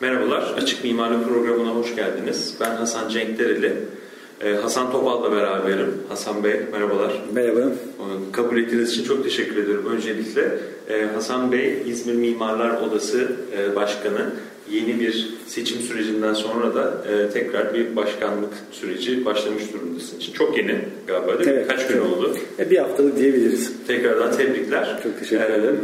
Merhabalar, Açık Mimarlık Programı'na hoş geldiniz. Ben Hasan Cenk Dereli. Ee, Hasan Topal'la beraberim. Hasan Bey, merhabalar. Merhaba. Kabul ettiğiniz için çok teşekkür ederim. Öncelikle e, Hasan Bey, İzmir Mimarlar Odası e, Başkanı. Yeni bir seçim sürecinden sonra da e, tekrar bir başkanlık süreci başlamış durumda sizin için. Çok yeni galiba değil mi? Evet, Kaç gün oldu? Bir haftalık diyebiliriz. Tekrardan tebrikler. Çok teşekkür ederim.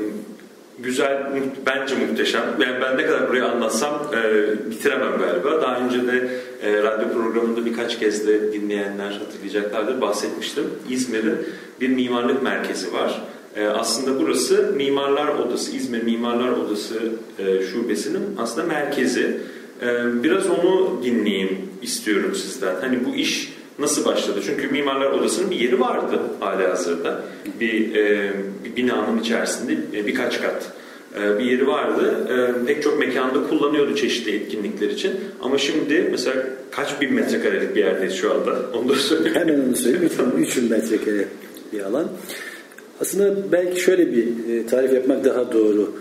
Güzel, bence muhteşem. Yani ben ne kadar burayı anlatsam e, bitiremem galiba. Daha önce de e, radyo programında birkaç kez de dinleyenler hatırlayacaklardır bahsetmiştim. İzmir'in bir mimarlık merkezi var. E, aslında burası Mimarlar Odası, İzmir Mimarlar Odası e, şubesinin aslında merkezi. E, biraz onu dinleyeyim istiyorum sizden. Hani bu iş nasıl başladı? Çünkü Mimarlar Odası'nın bir yeri vardı hala hazırda. Bir, e, bir binanın içerisinde e, birkaç kat e, bir yeri vardı. Pek çok mekanda kullanıyordu çeşitli etkinlikler için. Ama şimdi mesela kaç bin metrekarelik bir yerdeyiz şu anda? Onu da söyleyeyim. Hemen onu söyleyeyim. 3000 metrekare bir alan. Aslında belki şöyle bir tarif yapmak daha doğru.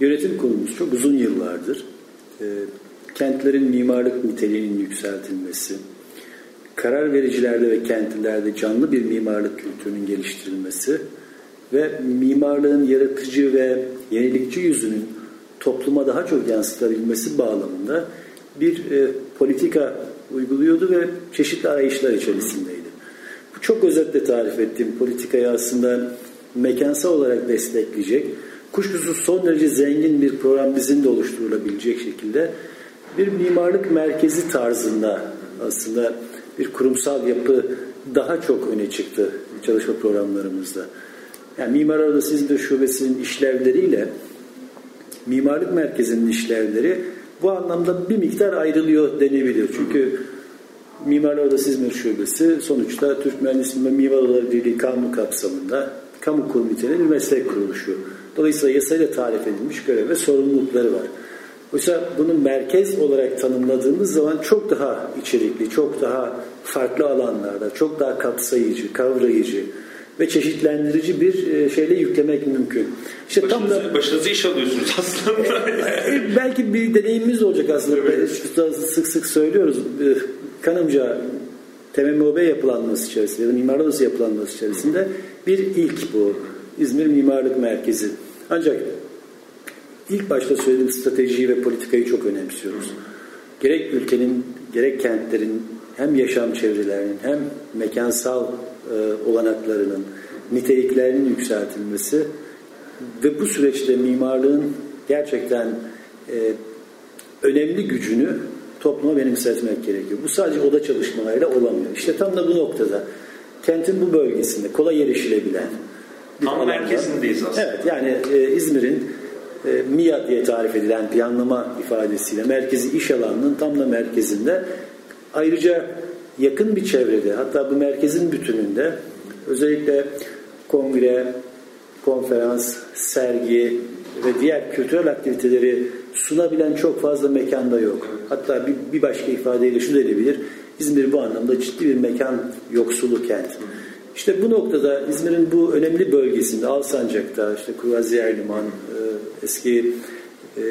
Yönetim kurulumuz çok uzun yıllardır kentlerin mimarlık niteliğinin yükseltilmesi, karar vericilerde ve kentlerde canlı bir mimarlık kültürünün geliştirilmesi ve mimarlığın yaratıcı ve yenilikçi yüzünün topluma daha çok yansıtabilmesi bağlamında bir e, politika uyguluyordu ve çeşitli arayışlar içerisindeydi. Bu çok özetle tarif ettiğim politikayı aslında mekansal olarak destekleyecek, kuşkusuz son derece zengin bir program bizim de oluşturulabilecek şekilde bir mimarlık merkezi tarzında aslında bir kurumsal yapı daha çok öne çıktı çalışma programlarımızda. Yani Mimar Odası İzmir Şubesi'nin işlevleriyle mimarlık merkezinin işlevleri bu anlamda bir miktar ayrılıyor denebilir. Çünkü Mimarlar Odası İzmir Şubesi sonuçta Türk Mühendisliği ve Mimar Odaları Birliği kanunu kapsamında kamu kurum niteliği bir meslek kuruluşu. Dolayısıyla yasayla tarif edilmiş görev ve sorumlulukları var. Oysa bunu merkez olarak tanımladığımız zaman çok daha içerikli, çok daha farklı alanlarda, çok daha kapsayıcı, kavrayıcı ve çeşitlendirici bir e, şeyle yüklemek mümkün. İşte başınızı, tam da başınızı iş alıyorsunuz aslında. E, belki bir deneyimimiz olacak aslında. Evet. Sık sık söylüyoruz. E, kanımca TMMOB yapılanması içerisinde ya da Mimar Odası yapılanması içerisinde bir ilk bu. İzmir Mimarlık Merkezi. Ancak ilk başta söylediğim stratejiyi ve politikayı çok önemsiyoruz. Gerek ülkenin, gerek kentlerin hem yaşam çevrelerinin hem mekansal e, olanaklarının, niteliklerinin yükseltilmesi ve bu süreçte mimarlığın gerçekten e, önemli gücünü topluma benimsetmek gerekiyor. Bu sadece oda çalışmalarıyla olamıyor. İşte tam da bu noktada kentin bu bölgesinde kolay erişilebilen Tam merkezindeyiz aslında. Evet yani e, İzmir'in e, MİA diye tarif edilen planlama ifadesiyle merkezi iş alanının tam da merkezinde ayrıca yakın bir çevrede hatta bu merkezin bütününde özellikle kongre, konferans, sergi ve diğer kültürel aktiviteleri sunabilen çok fazla mekanda yok. Hatta bir, bir başka ifadeyle şu denebilir. İzmir bu anlamda ciddi bir mekan yoksulu kent. İşte bu noktada İzmir'in bu önemli bölgesinde Alsancak'ta işte Kruvaziyer Liman, e, eski e,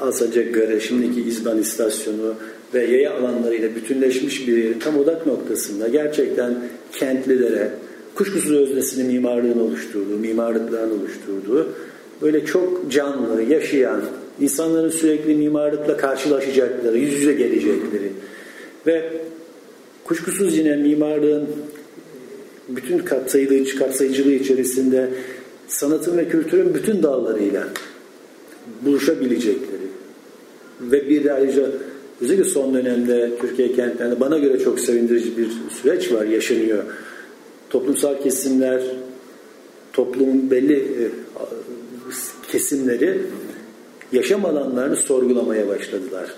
Alsancak Garı, şimdiki İzban İstasyonu ve yaya alanlarıyla bütünleşmiş bir tam odak noktasında gerçekten kentlilere, kuşkusuz öznesini mimarlığın oluşturduğu, mimarlıkların oluşturduğu böyle çok canlı, yaşayan, insanların sürekli mimarlıkla karşılaşacakları, yüz yüze gelecekleri ve kuşkusuz yine mimarlığın bütün kapsayıcılığı, kapsayıcılığı içerisinde sanatın ve kültürün bütün dallarıyla buluşabilecekleri ve bir de ayrıca özellikle son dönemde Türkiye kentlerinde bana göre çok sevindirici bir süreç var, yaşanıyor. Toplumsal kesimler, toplumun belli e, kesimleri yaşam alanlarını sorgulamaya başladılar.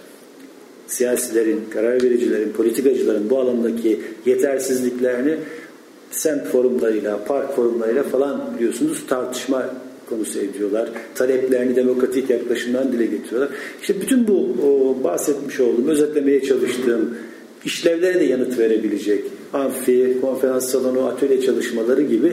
Siyasilerin, karar vericilerin, politikacıların bu alandaki yetersizliklerini semt forumlarıyla, park forumlarıyla falan biliyorsunuz tartışma konusu ediyorlar. Taleplerini demokratik yaklaşımdan dile getiriyorlar. İşte bütün bu o, bahsetmiş olduğum, özetlemeye çalıştığım işlevlere de yanıt verebilecek amfi, konferans salonu, atölye çalışmaları gibi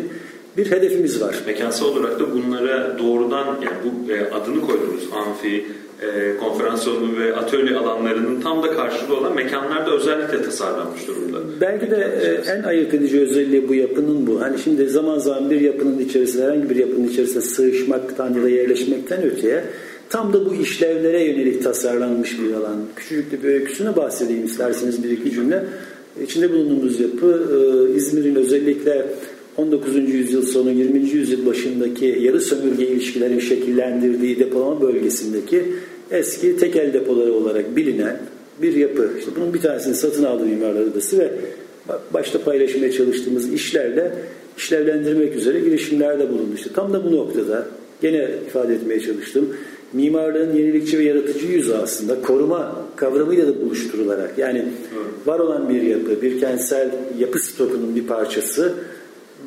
bir hedefimiz var. Mekansal olarak da bunlara doğrudan yani bu e, adını koyduğumuz amfi, e, konferans salonu ve atölye alanlarının tam da karşılığı olan mekanlarda özellikle tasarlanmış durumda. Belki de e, en ayırt edici özelliği bu yapının bu. Hani şimdi zaman zaman bir yapının içerisinde herhangi bir yapının içerisinde sığışmaktan ya da yerleşmekten öteye tam da bu işlevlere yönelik tasarlanmış bir alan. Küçücük bir öyküsüne bahsedeyim isterseniz bir iki cümle. İçinde bulunduğumuz yapı e, İzmir'in özellikle 19. yüzyıl sonu 20. yüzyıl başındaki yarı sömürge ilişkilerin şekillendirdiği depolama bölgesindeki eski tekel depoları olarak bilinen bir yapı. İşte bunun bir tanesini satın aldı Mimarlar Odası ve başta paylaşmaya çalıştığımız işlerle işlevlendirmek üzere girişimlerde bulundu. İşte tam da bu noktada gene ifade etmeye çalıştım. Mimarlığın yenilikçi ve yaratıcı yüzü aslında koruma kavramıyla da buluşturularak yani var olan bir yapı, bir kentsel yapı stokunun bir parçası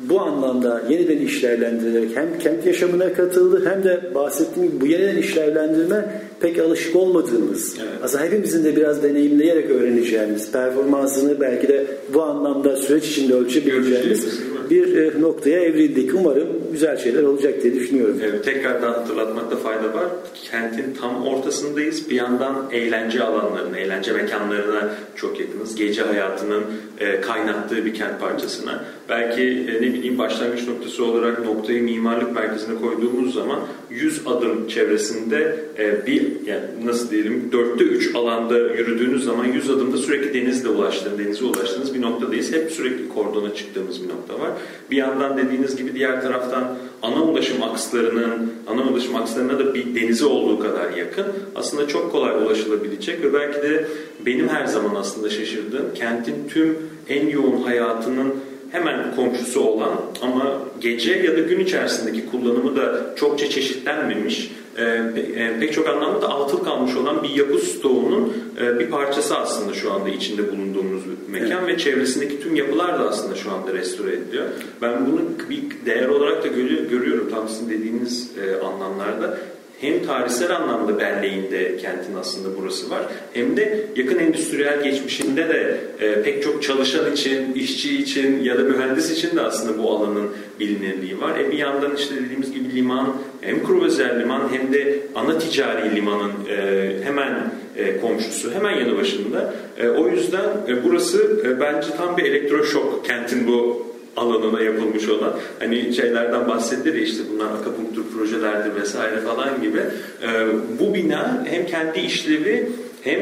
bu anlamda yeniden işlevlendirilerek hem kent yaşamına katıldı hem de bahsettiğim gibi bu yeniden işlevlendirme pek alışık olmadığımız, evet. aslında hepimizin de biraz deneyimleyerek öğreneceğimiz, performansını belki de bu anlamda süreç içinde ölçebileceğimiz bir e, noktaya evrildik. Umarım güzel şeyler olacak diye düşünüyorum. Evet, tekrardan hatırlatmakta fayda var. Kentin tam ortasındayız. Bir yandan eğlence alanlarına, eğlence mekanlarına çok yakınız. Gece hayatının e, kaynattığı bir kent parçasına. Belki e, ne bileyim başlangıç noktası olarak noktayı mimarlık merkezine koyduğumuz zaman 100 adım çevresinde bir yani nasıl diyelim dörtte üç alanda yürüdüğünüz zaman 100 adımda sürekli denizle ulaştığınız, denize ulaştığınız bir noktadayız. Hep sürekli kordona çıktığımız bir nokta var. Bir yandan dediğiniz gibi diğer taraftan ana ulaşım akslarının, ana ulaşım akslarına da bir denize olduğu kadar yakın. Aslında çok kolay ulaşılabilecek ve belki de benim her zaman aslında şaşırdığım kentin tüm en yoğun hayatının hemen komşusu olan ama gece ya da gün içerisindeki kullanımı da çokça çeşitlenmemiş e, e, pek çok anlamda da atıl kalmış olan bir yapı stoğunun e, bir parçası aslında şu anda içinde bulunduğumuz mekan evet. ve çevresindeki tüm yapılar da aslında şu anda restore ediliyor. Ben bunu bir değer olarak da görüyorum tam sizin dediğiniz anlamlarda hem tarihsel anlamda belleğinde kentin aslında burası var hem de yakın endüstriyel geçmişinde de e, pek çok çalışan için, işçi için ya da mühendis için de aslında bu alanın bilinirliği var. E bir yandan işte dediğimiz gibi liman hem kruvazer liman hem de ana ticari limanın e, hemen e, komşusu hemen yanı başında. E, o yüzden e, burası e, bence tam bir elektroşok kentin bu alanına yapılmış olan hani şeylerden bahsedilir ya işte bunlar akapunktur projelerdir vesaire falan gibi. E, bu bina hem kendi işlevi hem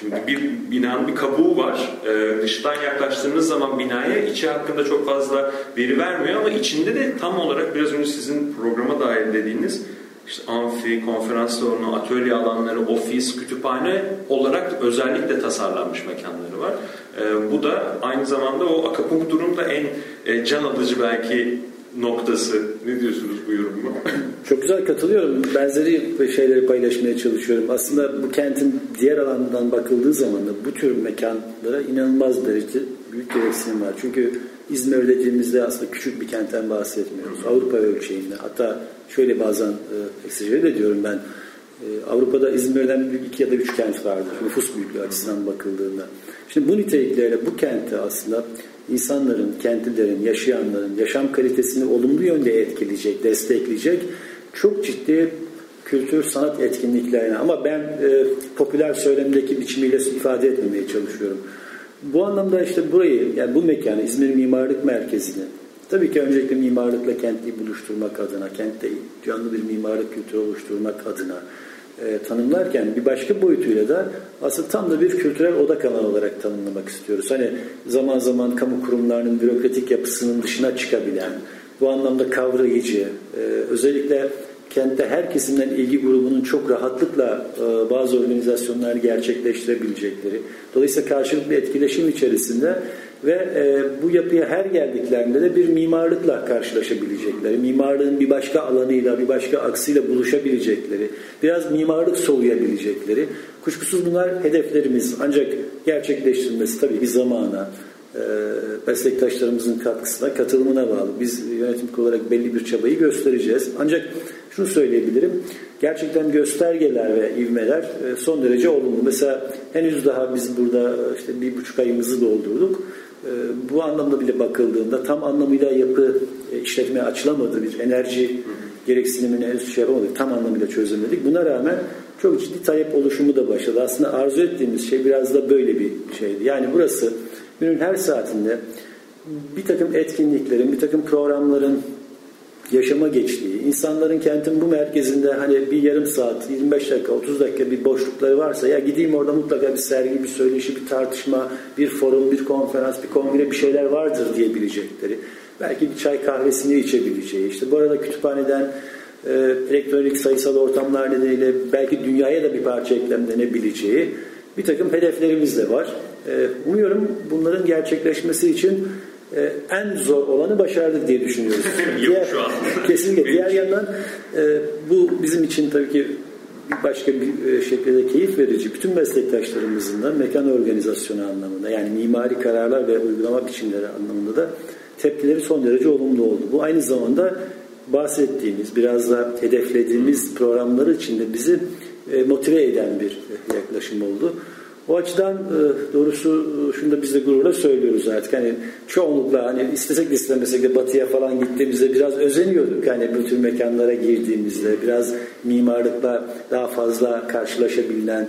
Şimdi bir binanın bir kabuğu var. Ee, dıştan yaklaştığınız zaman binaya içi hakkında çok fazla veri vermiyor ama içinde de tam olarak biraz önce sizin programa dair dediğiniz işte amfi, konferans salonu, atölye alanları, ofis, kütüphane olarak özellikle tasarlanmış mekanları var. E, bu da aynı zamanda o akapunkturun da en e, can alıcı belki noktası. Ne diyorsunuz bu yorumuma? Çok güzel katılıyorum. Benzeri şeyleri paylaşmaya çalışıyorum. Aslında bu kentin diğer alandan bakıldığı zaman da bu tür mekanlara inanılmaz derece büyük gereksinim var. Çünkü İzmir dediğimizde aslında küçük bir kentten bahsetmiyoruz. Avrupa ölçeğinde. Hatta şöyle bazen e, de diyorum ben. E, Avrupa'da İzmir'den büyük iki ya da üç kent vardır. Nüfus büyüklüğü açısından bakıldığında. Şimdi bu niteliklerle bu kenti aslında insanların, kentlilerin, yaşayanların yaşam kalitesini olumlu yönde etkileyecek, destekleyecek çok ciddi kültür, sanat etkinliklerine ama ben e, popüler söylemdeki biçimiyle ifade etmemeye çalışıyorum. Bu anlamda işte burayı, yani bu mekanı, İzmir Mimarlık Merkezi'ni tabii ki öncelikle mimarlıkla kentliyi buluşturmak adına, kentte canlı bir mimarlık kültürü oluşturmak adına e, tanımlarken bir başka boyutuyla da aslında tam da bir kültürel odak alanı olarak tanımlamak istiyoruz. Hani zaman zaman kamu kurumlarının bürokratik yapısının dışına çıkabilen, bu anlamda kavrayıcı, e, özellikle kentte her kesimden ilgi grubunun çok rahatlıkla e, bazı organizasyonlar gerçekleştirebilecekleri, dolayısıyla karşılıklı etkileşim içerisinde ve e, bu yapıya her geldiklerinde de bir mimarlıkla karşılaşabilecekleri, mimarlığın bir başka alanıyla, bir başka aksıyla buluşabilecekleri, biraz mimarlık soluyabilecekleri, kuşkusuz bunlar hedeflerimiz. Ancak gerçekleştirilmesi tabii bir zamana, e, meslektaşlarımızın katkısına, katılımına bağlı. Biz yönetim olarak belli bir çabayı göstereceğiz. Ancak şunu söyleyebilirim. Gerçekten göstergeler ve ivmeler e, son derece olumlu. Mesela henüz daha biz burada işte bir buçuk ayımızı doldurduk. E, bu anlamda bile bakıldığında tam anlamıyla yapı e, işletmeye açılamadı. Bir enerji gereksinimini henüz şey yapamadık. Tam anlamıyla çözemedik. Buna rağmen çok ciddi talep oluşumu da başladı. Aslında arzu ettiğimiz şey biraz da böyle bir şeydi. Yani burası günün her saatinde bir takım etkinliklerin, bir takım programların yaşama geçtiği, insanların kentin bu merkezinde hani bir yarım saat, 25 dakika, 30 dakika bir boşlukları varsa ya gideyim orada mutlaka bir sergi, bir söyleşi, bir tartışma, bir forum, bir konferans, bir kongre bir şeyler vardır diyebilecekleri. Belki bir çay kahvesini içebileceği. İşte bu arada kütüphaneden e, elektronik sayısal ortamlar nedeniyle belki dünyaya da bir parça eklemlenebileceği bir takım hedeflerimiz de var. E, umuyorum bunların gerçekleşmesi için e, en zor olanı başardık diye düşünüyoruz. Yok şu an. Kesinlikle. Diğer yandan e, bu bizim için tabii ki başka bir e, şekilde keyif verici. Bütün meslektaşlarımızın da mekan organizasyonu anlamında yani mimari kararlar ve uygulama biçimleri anlamında da tepkileri son derece olumlu oldu. Bu aynı zamanda bahsettiğimiz, biraz da hedeflediğimiz programları içinde bizi e, motive eden bir yaklaşım oldu. O açıdan e, doğrusu e, şunu da biz de gururla söylüyoruz artık. Hani çoğunlukla hani istesek de istemesek de batıya falan gittiğimizde biraz özeniyorduk. Hani bu tür mekanlara girdiğimizde biraz mimarlıkla daha fazla karşılaşabilen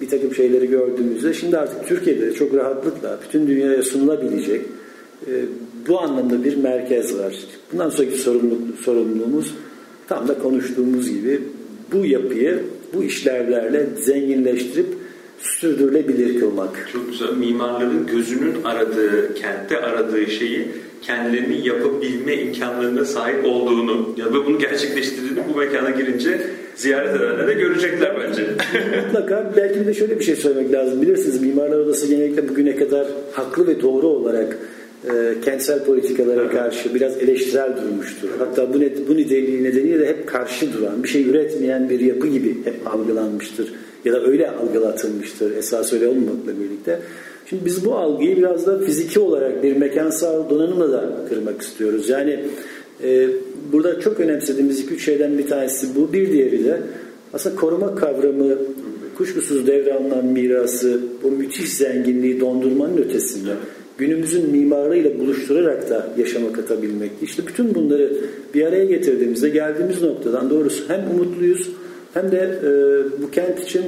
bir takım şeyleri gördüğümüzde şimdi artık Türkiye'de çok rahatlıkla bütün dünyaya sunulabilecek bu anlamda bir merkez var. Bundan sonraki sorumluluk, sorumluluğumuz tam da konuştuğumuz gibi bu yapıyı bu işlevlerle zenginleştirip sürdürülebilir kılmak. Çok güzel. Mimarların gözünün aradığı, kentte aradığı şeyi kendilerini yapabilme imkanlarına sahip olduğunu ya ve bunu gerçekleştirdiğini bu mekana girince ziyaret edenler de görecekler bence. Mutlaka belki de şöyle bir şey söylemek lazım. Bilirsiniz Mimarlar Odası genellikle bugüne kadar haklı ve doğru olarak e, kentsel politikalara karşı biraz eleştirel durmuştur. Hatta bu, net, bu nedeniyle, nedeniyle de hep karşı duran, bir şey üretmeyen bir yapı gibi hep algılanmıştır. Ya da öyle algılatılmıştır esas öyle olmamakla birlikte. Şimdi biz bu algıyı biraz da fiziki olarak bir mekansal donanımla da kırmak istiyoruz. Yani e, burada çok önemsediğimiz iki üç şeyden bir tanesi bu. Bir diğeri de aslında koruma kavramı kuşkusuz devralınan mirası, bu müthiş zenginliği dondurmanın ötesinde günümüzün mimarlığıyla buluşturarak da yaşama katabilmek. İşte bütün bunları bir araya getirdiğimizde geldiğimiz noktadan doğrusu hem umutluyuz hem de e, bu kent için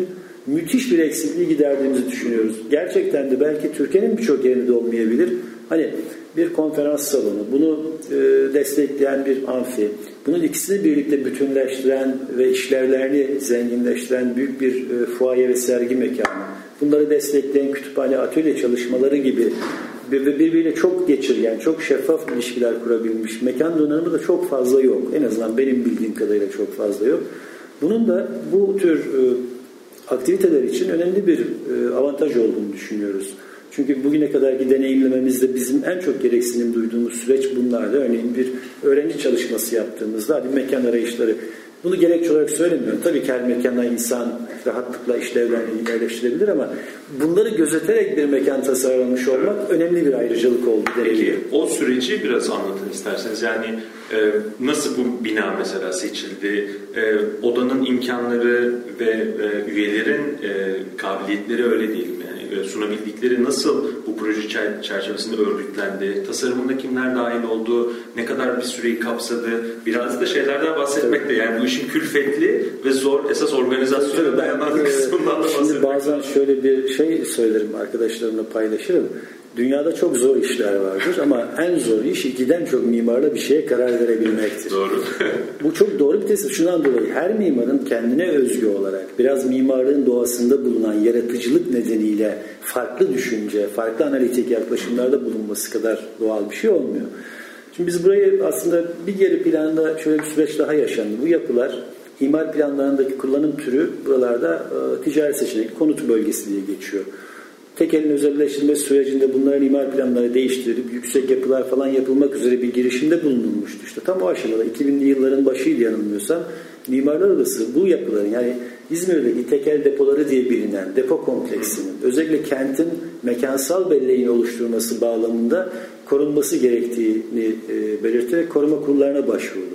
müthiş bir eksikliği giderdiğimizi düşünüyoruz. Gerçekten de belki Türkiye'nin birçok yerinde olmayabilir. Hani bir konferans salonu, bunu e, destekleyen bir amfi, bunun ikisini birlikte bütünleştiren ve işlevlerini zenginleştiren büyük bir e, fuaye ve sergi mekanı, bunları destekleyen kütüphane, atölye çalışmaları gibi ve birbiriyle çok geçirgen, çok şeffaf ilişkiler kurabilmiş mekan donanımı da çok fazla yok. En azından benim bildiğim kadarıyla çok fazla yok. Bunun da bu tür e, aktiviteler için önemli bir e, avantaj olduğunu düşünüyoruz. Çünkü bugüne kadarki deneyimlememizde bizim en çok gereksinim duyduğumuz süreç bunlardı. Örneğin bir öğrenci çalışması yaptığımızda hadi mekan arayışları bunu gerekçe olarak söylemiyorum. Tabii ki her mekanda insan rahatlıkla işlevlerini yerleştirebilir ama bunları gözeterek bir mekan tasarlamış olmak önemli bir ayrıcalık oldu. Peki o süreci biraz anlatın isterseniz. Yani e, nasıl bu bina mesela seçildi? E, odanın imkanları ve e, üyelerin e, kabiliyetleri öyle değil mi? E, sunabildikleri nasıl proje çerçevesinde örgütlendi? Tasarımında kimler dahil oldu? Ne kadar bir süreyi kapsadı? Biraz da şeylerden bahsetmek de yani bu işin külfetli ve zor esas organizasyona dayanan e, kısmından da bahsetmek. Şimdi bazen şöyle bir şey söylerim arkadaşlarımla paylaşırım. Dünyada çok zor işler vardır ama en zor iş ikiden çok mimarla bir şeye karar verebilmektir. Doğru. Bu çok doğru bir tespit. Şundan dolayı her mimarın kendine özgü olarak biraz mimarlığın doğasında bulunan yaratıcılık nedeniyle farklı düşünce, farklı analitik yaklaşımlarda bulunması kadar doğal bir şey olmuyor. Şimdi biz burayı aslında bir geri planda şöyle bir süreç daha yaşandı. Bu yapılar imar planlarındaki kullanım türü buralarda e, ticari seçenek, konut bölgesi diye geçiyor tekelin özelleştirme sürecinde bunların imar planları değiştirilip yüksek yapılar falan yapılmak üzere bir girişimde bulunulmuştu. İşte tam o aşamada 2000'li yılların başıydı yanılmıyorsam Mimarlar Odası bu yapıların yani İzmir'deki tekel depoları diye bilinen depo kompleksinin özellikle kentin mekansal belleğini oluşturması bağlamında korunması gerektiğini e, belirterek koruma kurullarına başvurdu.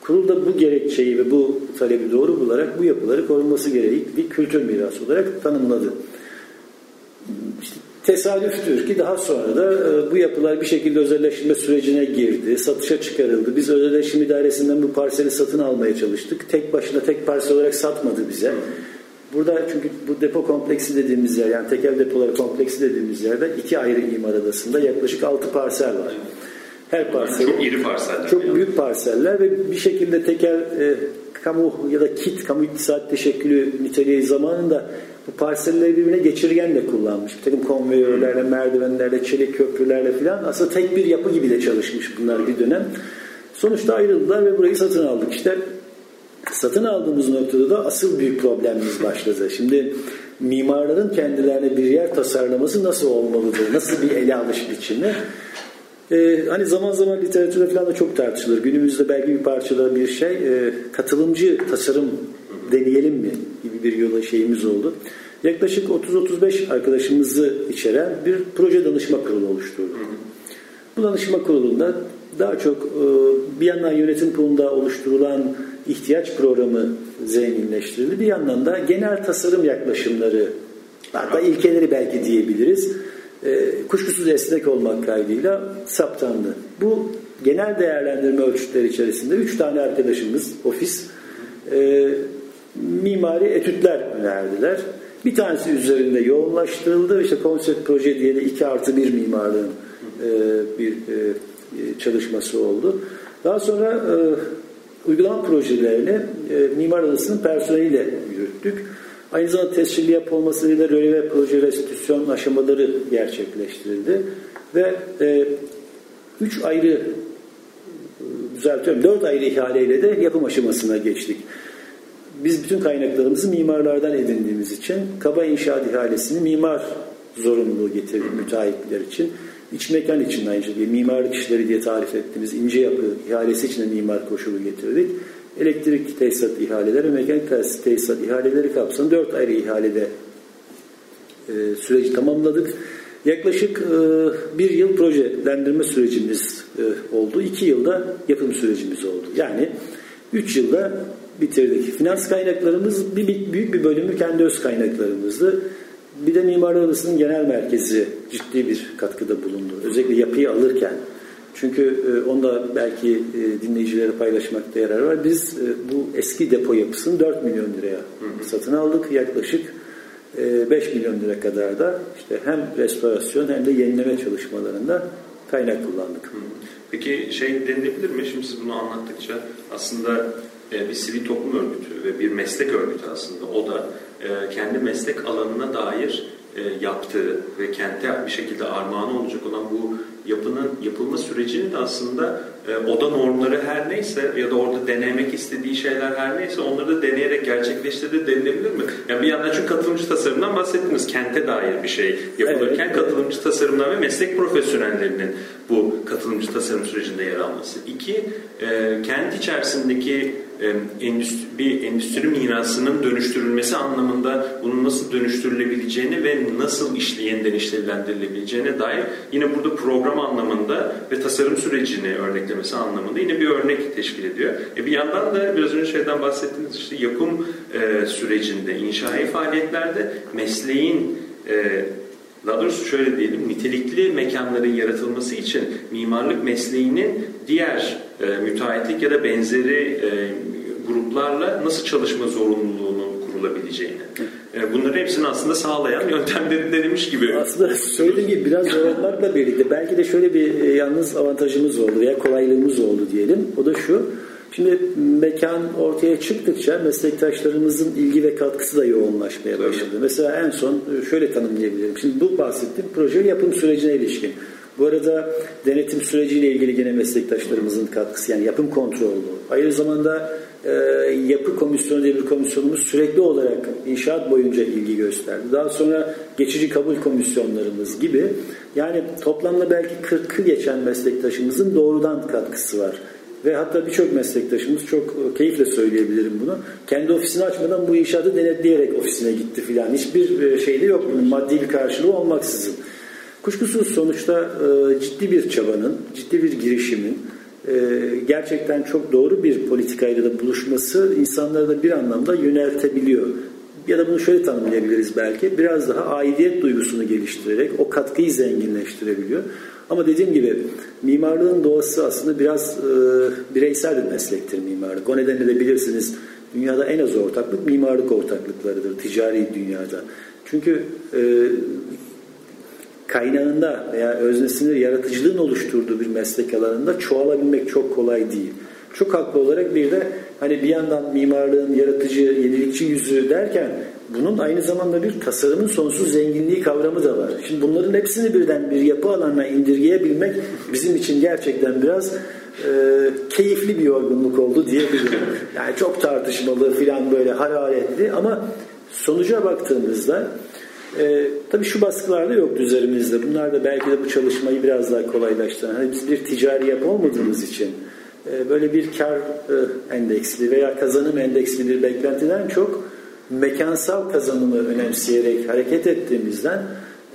kurul da bu gerekçeyi ve bu talebi doğru bularak bu yapıları korunması gereği bir kültür mirası olarak tanımladı. İşte tesadüftür ki daha sonra da e, bu yapılar bir şekilde özelleştirme sürecine girdi, satışa çıkarıldı. Biz özelleşim idaresinden bu parseli satın almaya çalıştık. Tek başına tek parsel olarak satmadı bize. Burada çünkü bu depo kompleksi dediğimiz yer yani tekel depoları kompleksi dediğimiz yerde iki ayrı imar adasında yaklaşık altı parsel var. Her parsel çok iri parseller. Çok yani. büyük parseller ve bir şekilde tekel e, kamu ya da kit kamu iktisat teşekkülü niteliği zamanında bu parselleri birbirine geçirgenle kullanmış. Bir takım konveyörlerle, merdivenlerle, çelik köprülerle filan aslında tek bir yapı gibi de çalışmış bunlar bir dönem. Sonuçta ayrıldılar ve burayı satın aldık. İşte satın aldığımız noktada da asıl büyük problemimiz başladı. Şimdi mimarların kendilerine bir yer tasarlaması nasıl olmalıdır? Nasıl bir ele alış biçimi? Ee, hani zaman zaman literatürde falan da çok tartışılır. Günümüzde belki bir parçada bir şey e, katılımcı tasarım deneyelim mi gibi bir yola şeyimiz oldu. Yaklaşık 30-35 arkadaşımızı içeren bir proje danışma kurulu oluşturduk. Bu danışma kurulunda daha çok e, bir yandan yönetim kurulunda oluşturulan ihtiyaç programı zenginleştirildi. Bir yandan da genel tasarım yaklaşımları hatta ilkeleri belki diyebiliriz. E, kuşkusuz esnek olmak kaydıyla saptandı. Bu genel değerlendirme ölçütleri içerisinde üç tane arkadaşımız ofis e, mimari etütler önerdiler. Bir tanesi üzerinde yoğunlaştırıldı. İşte konsept proje diye de 2 artı 1 mimarlığın e, bir e, çalışması oldu. Daha sonra e, uygulama projelerini e, Mimar Odası'nın personeliyle yürüttük. Aynı zamanda tescilli yapılmasıyla röle ve proje restitüsyon aşamaları gerçekleştirildi. Ve e, üç ayrı düzeltiyorum, dört ayrı ihaleyle de yapım aşamasına geçtik biz bütün kaynaklarımızı mimarlardan edindiğimiz için kaba inşaat ihalesini mimar zorunluluğu getirdik müteahhitler için. İç mekan için aynı şekilde mimarlık işleri diye tarif ettiğimiz ince yapı ihalesi için de mimar koşulu getirdik. Elektrik tesisat ihaleleri ve mekanik tesisat ihaleleri kapsamında dört ayrı ihalede e, süreci tamamladık. Yaklaşık e, bir yıl projelendirme sürecimiz e, oldu. iki yılda yapım sürecimiz oldu. Yani üç yılda bitirdik. Finans kaynaklarımız bir, büyük bir bölümü kendi öz kaynaklarımızdı. Bir de Mimarlar Odası'nın genel merkezi ciddi bir katkıda bulundu. Özellikle yapıyı alırken. Çünkü e, onu da belki e, dinleyicilere paylaşmakta yarar var. Biz e, bu eski depo yapısını 4 milyon liraya hı hı. satın aldık. Yaklaşık e, 5 milyon lira kadar da işte hem restorasyon hem de yenileme çalışmalarında kaynak kullandık. Peki şey denilebilir mi? Şimdi siz bunu anlattıkça aslında e, bir sivil toplum örgütü ve bir meslek örgütü aslında. O da e, kendi meslek alanına dair e, yaptığı ve kente bir şekilde armağanı olacak olan bu yapının yapılma sürecini de aslında oda normları her neyse ya da orada denemek istediği şeyler her neyse onları da deneyerek gerçekleştirdi denilebilir mi? Yani bir yandan çünkü katılımcı tasarımdan bahsettiniz. Kente dair bir şey yapılırken evet. katılımcı tasarımdan ve meslek profesyonellerinin bu katılımcı tasarım sürecinde yer alması. İki, kent içerisindeki bir endüstri mirasının dönüştürülmesi anlamında bunun nasıl dönüştürülebileceğini ve nasıl işle, yeniden işlevlendirilebileceğine dair yine burada program anlamında ve tasarım sürecini örneklemesi anlamında yine bir örnek teşkil ediyor. E bir yandan da biraz önce şeyden bahsettiğiniz işte yapım e, sürecinde, inşai faaliyetlerde mesleğin e, daha doğrusu şöyle diyelim, nitelikli mekanların yaratılması için mimarlık mesleğinin diğer e, müteahhitlik ya da benzeri e, gruplarla nasıl çalışma zorunluluğunu kurulabileceğini. E, bunları hepsini aslında sağlayan yöntemleri denemiş gibi. Aslında söylediğim gibi biraz zorlanmakla birlikte belki de şöyle bir e, yalnız avantajımız oldu ya kolaylığımız oldu diyelim. O da şu. Şimdi mekan ortaya çıktıkça meslektaşlarımızın ilgi ve katkısı da yoğunlaşmaya başladı. Evet. Mesela en son e, şöyle tanımlayabilirim. Şimdi bu bahsettiğim proje yapım sürecine ilişkin. Bu arada denetim süreciyle ilgili gene meslektaşlarımızın katkısı yani yapım kontrolü. Aynı zamanda e, yapı komisyonu diye bir komisyonumuz sürekli olarak inşaat boyunca ilgi gösterdi. Daha sonra geçici kabul komisyonlarımız gibi yani toplamda belki 40'ı geçen meslektaşımızın doğrudan katkısı var. Ve hatta birçok meslektaşımız çok keyifle söyleyebilirim bunu. Kendi ofisini açmadan bu inşaatı denetleyerek ofisine gitti filan. Hiçbir e, şeyde yok bunun maddi bir karşılığı olmaksızın. Kuşkusuz sonuçta e, ciddi bir çabanın, ciddi bir girişimin e, gerçekten çok doğru bir politikayla da buluşması insanları da bir anlamda yöneltebiliyor. Ya da bunu şöyle tanımlayabiliriz belki. Biraz daha aidiyet duygusunu geliştirerek o katkıyı zenginleştirebiliyor. Ama dediğim gibi mimarlığın doğası aslında biraz e, bireysel bir meslektir mimarlık. O nedenle de bilirsiniz dünyada en az ortaklık mimarlık ortaklıklarıdır ticari dünyada. Çünkü e, kaynağında veya öznesinde yaratıcılığın oluşturduğu bir meslek alanında çoğalabilmek çok kolay değil. Çok haklı olarak bir de hani bir yandan mimarlığın yaratıcı, yenilikçi yüzü derken bunun aynı zamanda bir tasarımın sonsuz zenginliği kavramı da var. Şimdi bunların hepsini birden bir yapı alanına indirgeyebilmek bizim için gerçekten biraz e, keyifli bir yorgunluk oldu diyebilirim. Yani çok tartışmalı filan böyle hararetli ama sonuca baktığımızda e, tabii şu baskılar da yoktu üzerimizde. Bunlar da belki de bu çalışmayı biraz daha kolaylaştıran. Hani biz bir ticari yapı olmadığımız için e, böyle bir kar e, endeksli veya kazanım endeksli bir beklentiden çok mekansal kazanımı önemseyerek hareket ettiğimizden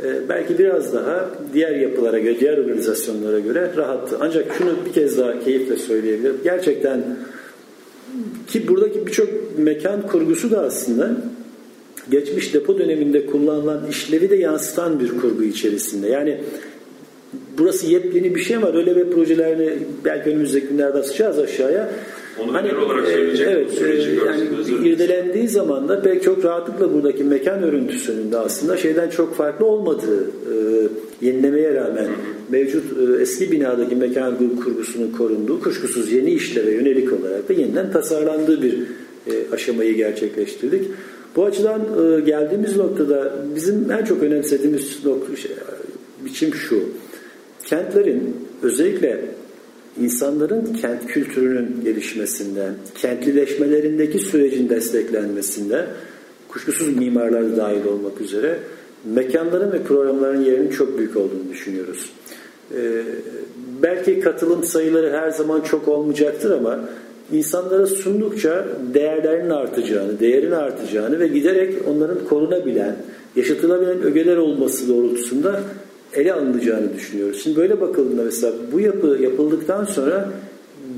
e, belki biraz daha diğer yapılara göre, diğer organizasyonlara göre rahattı. Ancak şunu bir kez daha keyifle söyleyebilirim. Gerçekten ki buradaki birçok mekan kurgusu da aslında geçmiş depo döneminde kullanılan işlevi de yansıtan bir kurgu içerisinde. Yani burası yepyeni bir şey var. Öyle bir projelerini belki önümüzdeki günlerde açacağız aşağıya. Onu hani, olarak söyleyecek. Evet, süreci e, yani irdelendiği zaman da pek çok rahatlıkla buradaki mekan örüntüsünün de aslında şeyden çok farklı olmadığı e, yenilemeye rağmen hı hı. mevcut e, eski binadaki mekan kurgusunun korunduğu kuşkusuz yeni işlere yönelik olarak da yeniden tasarlandığı bir e, aşamayı gerçekleştirdik. Bu açıdan e, geldiğimiz noktada bizim en çok önemsediğimiz nokta, şey, biçim şu. Kentlerin özellikle insanların kent kültürünün gelişmesinde, kentlileşmelerindeki sürecin desteklenmesinde kuşkusuz mimarlar da dahil olmak üzere mekanların ve programların yerinin çok büyük olduğunu düşünüyoruz. Ee, belki katılım sayıları her zaman çok olmayacaktır ama insanlara sundukça değerlerinin artacağını, değerin artacağını ve giderek onların korunabilen, yaşatılabilen ögeler olması doğrultusunda ele alınacağını düşünüyoruz. Şimdi böyle bakıldığında mesela bu yapı yapıldıktan sonra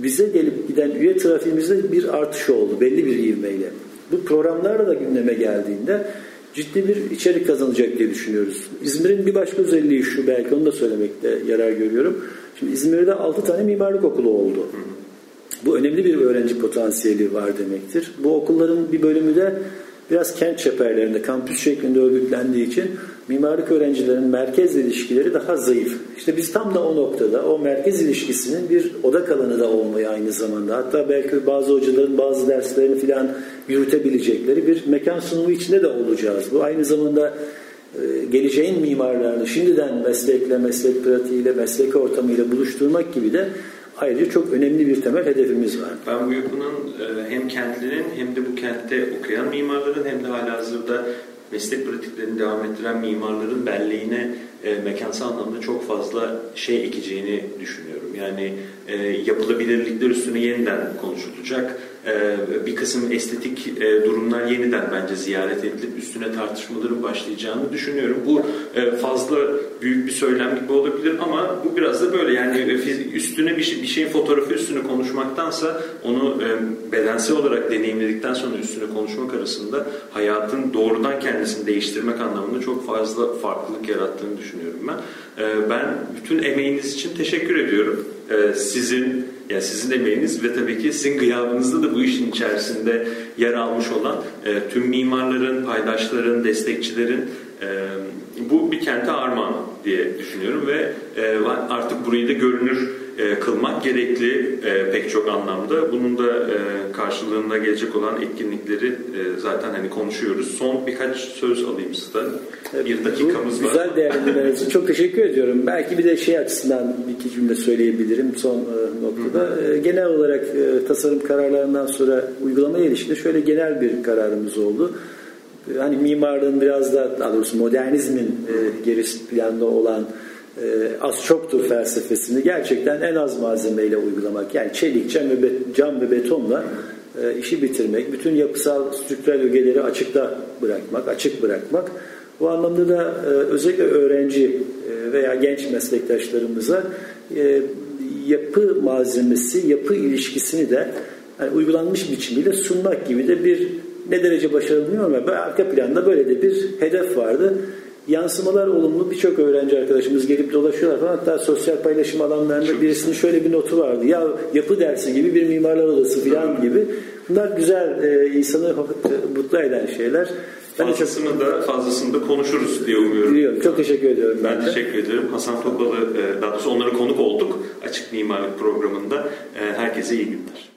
bize gelip giden üye trafiğimizde bir artış oldu belli bir ivmeyle. Bu programlarla da gündeme geldiğinde ciddi bir içerik kazanacak diye düşünüyoruz. İzmir'in bir başka özelliği şu belki onu da söylemekte yarar görüyorum. Şimdi İzmir'de 6 tane mimarlık okulu oldu. Bu önemli bir öğrenci potansiyeli var demektir. Bu okulların bir bölümü de biraz kent çeperlerinde, kampüs şeklinde örgütlendiği için mimarlık öğrencilerinin merkez ilişkileri daha zayıf. İşte biz tam da o noktada o merkez ilişkisinin bir odak alanı da olmayı aynı zamanda. Hatta belki bazı hocaların bazı derslerini filan yürütebilecekleri bir mekan sunumu içinde de olacağız. Bu aynı zamanda e, geleceğin mimarlarını şimdiden meslekle, meslek pratiğiyle, meslek ortamıyla buluşturmak gibi de ayrıca çok önemli bir temel hedefimiz var. Ben bu yapının e, hem kentlinin hem de bu kentte okuyan mimarların hem de halihazırda meslek pratiklerini devam ettiren mimarların belleğine e, mekansal anlamda çok fazla şey ekeceğini düşünüyorum. Yani e, yapılabilirlikler üstüne yeniden konuşulacak bir kısım estetik e, durumlar yeniden bence ziyaret edilip üstüne tartışmaların başlayacağını düşünüyorum. Bu e, fazla büyük bir söylem gibi olabilir ama bu biraz da böyle yani e, üstüne bir, şey, bir şeyin fotoğrafı üstüne konuşmaktansa onu bedensel olarak deneyimledikten sonra üstüne konuşmak arasında hayatın doğrudan kendisini değiştirmek anlamında çok fazla farklılık yarattığını düşünüyorum ben. Ben bütün emeğiniz için teşekkür ediyorum. Sizin yani sizin emeğiniz ve tabii ki sizin gıyabınızda da bu işin içerisinde yer almış olan e, tüm mimarların, paydaşların, destekçilerin e, bu bir kente armağan diye düşünüyorum ve e, artık burayı da görünür e, kılmak gerekli e, pek çok anlamda. Bunun da e, karşılığında gelecek olan etkinlikleri e, zaten hani konuşuyoruz. Son birkaç söz alayım sizden. Bir dakikamız var. Güzel değerlendirmeleriniz için çok teşekkür ediyorum. Belki bir de şey açısından bir iki cümle söyleyebilirim son e, noktada. E, genel olarak e, tasarım kararlarından sonra uygulamaya ilişkin şöyle genel bir kararımız oldu hani mimarlığın biraz da daha doğrusu modernizmin e, gerisi planda olan az çoktur felsefesini gerçekten en az malzemeyle uygulamak. Yani çelik, cam ve, cam ve betonla e, işi bitirmek, bütün yapısal strüktürel ögeleri açıkta bırakmak, açık bırakmak. Bu anlamda da e, özellikle öğrenci veya genç meslektaşlarımıza yapı malzemesi, yapı ilişkisini de yani uygulanmış biçimiyle sunmak gibi de bir ne derece başarılı bilmiyorum ama arka planda böyle de bir hedef vardı. Yansımalar olumlu. Birçok öğrenci arkadaşımız gelip dolaşıyorlar falan. Hatta sosyal paylaşım alanlarında birisinin şöyle bir notu vardı. Ya yapı dersi gibi bir mimarlar odası falan gibi. Bunlar güzel, e, insanı mutlu eden şeyler. Ben fazlasını çok... da fazlasını da konuşuruz diye umuyorum. Biliyorum. Çok teşekkür ediyorum. Ben, ben teşekkür ediyorum. Hasan Tokalı, e, daha doğrusu onları konuk olduk açık mimarlık programında. E, herkese iyi günler.